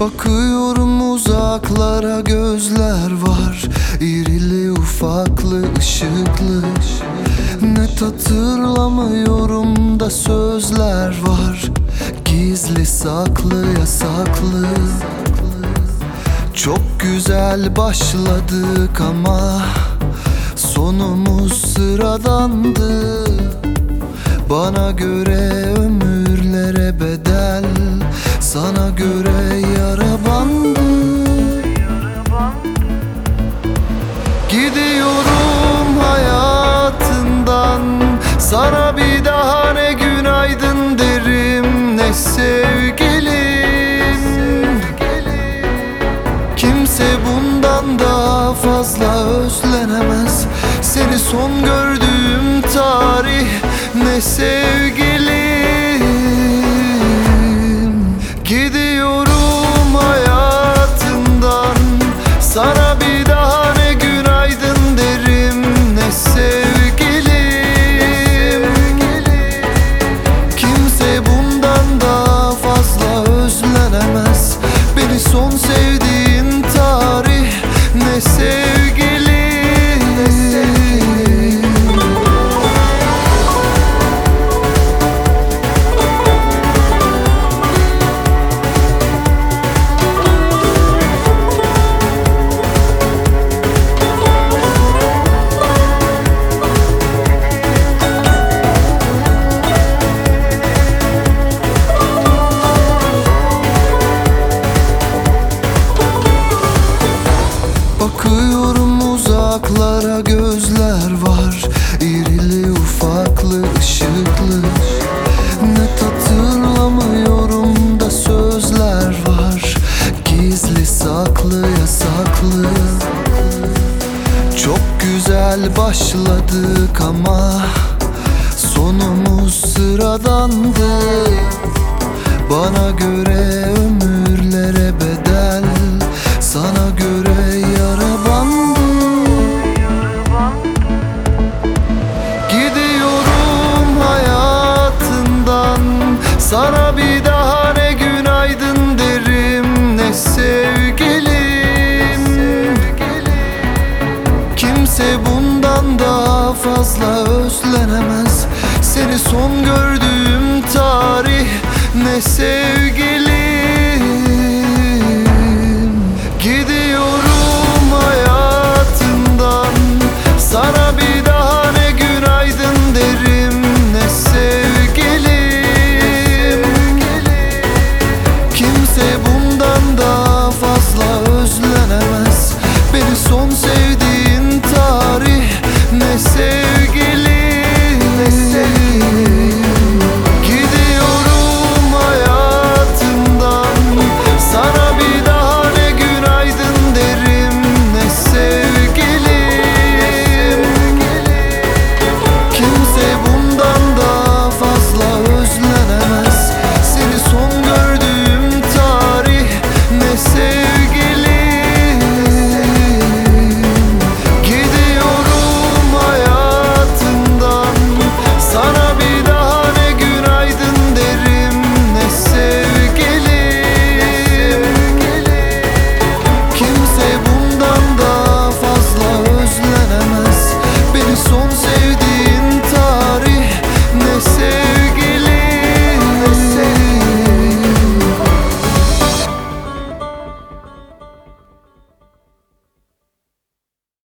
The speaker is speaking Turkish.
Bakıyorum uzaklara gözler var. İrili ufaklı ışıklı. Net hatırlamıyorum da sözler var. Gizli saklı yasaklı. Çok güzel başladık ama Sonumuz sıradandı. Bana göre ömürlere bedel bir daha ne günaydın derim Ne sevgilim. Kimse bundan daha fazla özlenemez. Seni son gördüğüm tarih ne sevgilim uzaklara gözler var İrili ufaklı ışıklı. Net hatırlamıyorum da sözler var Gizli saklı yasaklı. Çok güzel başladık ama Sonumuz sıradandı. Bana göre ömürlere Sana bir daha ne günaydın derim Ne sevgilim. Kimse bundan daha fazla özlenemez. Seni son gördüğüm tarih ne sevgilim